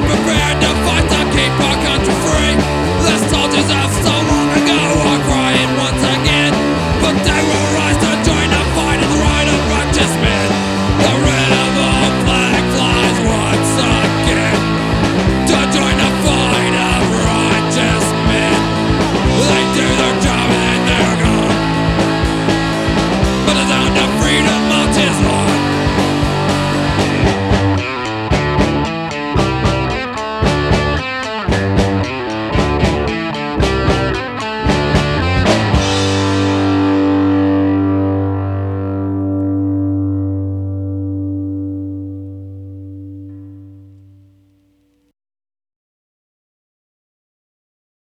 prepared to fight to keep our country free. Let's soldiers of